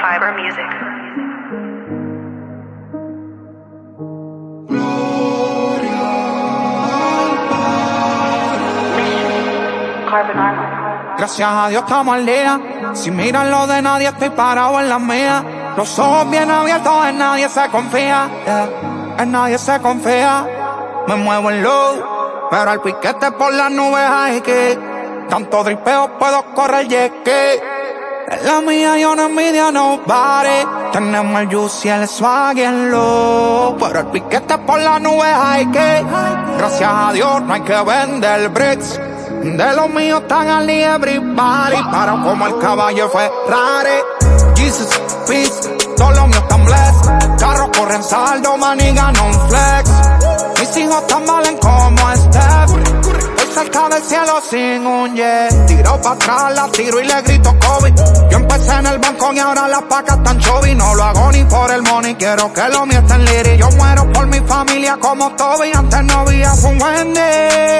Fiber Music. Gracias a Dios estamos al día. Si miran lo de nadie, estoy parado en las mías. Los ojos bien abiertos, en nadie se confía. En nadie se confía. Me muevo en low, pero al piquete por las nubes hay que. Tanto dripeo puedo correr yeque. En la mía yo no envidio a nobody. Tenemos el juice y el swag y el. Pero el piquete por las nubes hay que. Gracias a Dios no hay que vender bricks. De los míos están al everybody. Para como el caballo fue rare. Jesus, peace. Todos los míos están blessed. Carros corren saldo, maniga non flex. Mis hijos tan valen como Steph. Cielo sin un jet. Tiro para atrás, la tiro y le grito COVID. Yo empecé en el banco y ahora las pacas están chovy. No lo hago ni por el money, quiero que lo mío en liri. Yo muero por mi familia como Toby. Antes no había un Wendy.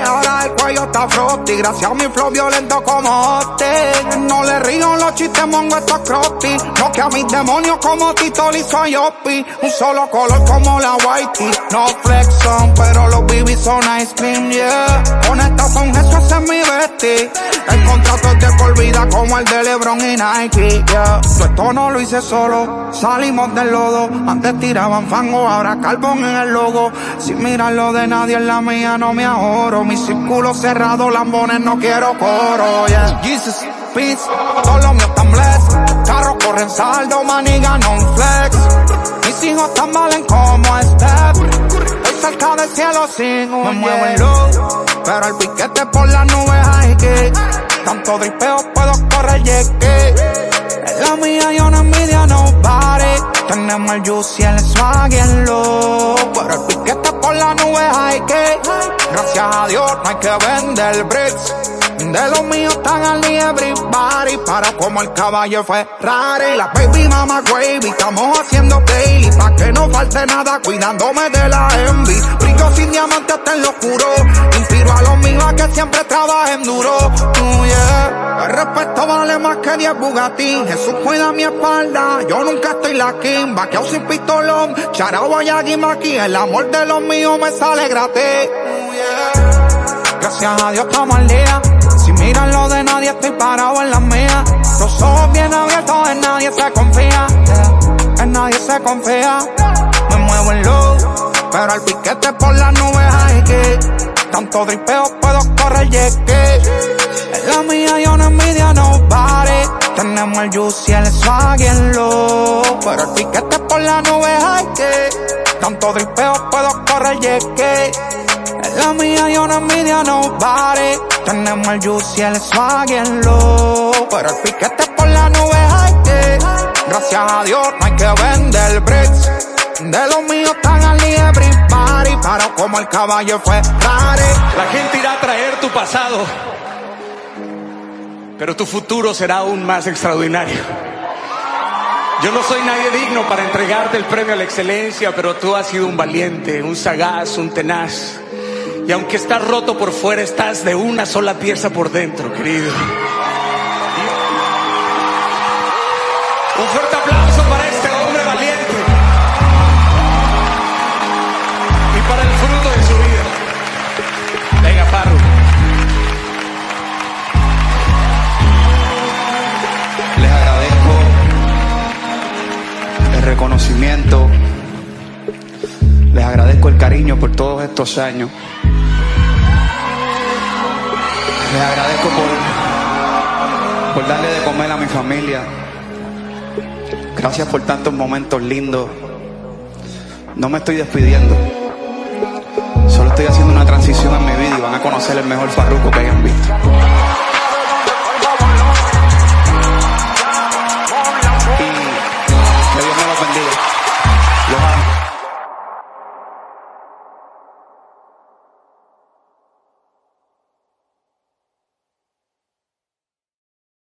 Ahora el cuello está frosty. Gracias a mi flow violento como Austin. No le río los chistes mongo estos crusty. No que a mis demonios como Tito y soy Opi. Un solo color como la whitey. No flex son, pero los BB son ice cream, yeah. Conectado con ese es mi bestie. El contrato es de por vida como el de LeBron y Nike, yeah. Yo esto no lo hice solo, salimos del lodo. Antes tiraban fango, ahora carbón en el logo. Sin mirar lo de nadie en la mía no me ahorro. Mi círculo cerrado, lambones no quiero coro, yeah. Jesus, peace, todos los míos están blessed. Carros corren saldo, maniga non flex. Mis hijos tan valen como. Estoy cerca del cielo sin un Me muevo en low, pero el piquete por las nubes hay que. Tanto dripeo puedo correr yeque. En la mía yo no envidio a nobody. Tenemos el juice el swag y el low. Pero el piquete por las nubes hay que. Gracias a Dios no hay que vender bricks. De los míos están al everybody. Para como el caballo fue rare. La baby mama gravy. Estamos haciendo daily. Pa' que no falte nada. Cuidándome de la envy. Brillo sin diamante hasta en lo oscuro. Siempre trabajen duro. El respeto vale más que 10 Bugatti. Jesús cuida mi espalda. Yo nunca estoy la king. Vaqueado sin pistolón. Charao a aquí. El amor de los míos me sale gratis. Gracias a Dios estamos al día. Si miran lo de nadie, estoy parado en las mías. Los ojos bien abiertos, en nadie se confía. En nadie se confía. Me muevo en low, pero al piquete por las nubes hay que. Tanto dripeo puedo correr yeque. En la mía yo no envidio a nobody. Tenemos el juice y el swag y el low. Pero el piquete por las nubes hay que. Tanto dripeo puedo correr yeque. En la mía yo no envidio a nobody. Tenemos el juice y el swag y el low. Pero el piquete por la nube hay que. Gracias a Dios no hay que vender bricks. De los míos están al ni everybody. Para como el caballo fue rare. La gente pero tu futuro será aún más extraordinario. Yo no soy nadie digno para entregarte el premio a la excelencia, pero tú has sido un valiente, un sagaz, un tenaz. Y aunque estás roto por fuera, estás de una sola pieza por dentro, querido. Un fuerte aplauso para este hombre valiente y para el reconocimiento, les agradezco el cariño por todos estos años. Les agradezco por, por darle de comer a mi familia. Gracias por tantos momentos lindos. No me estoy despidiendo. Solo estoy haciendo una transición en mi vida y van a conocer el mejor farruco que hayan visto.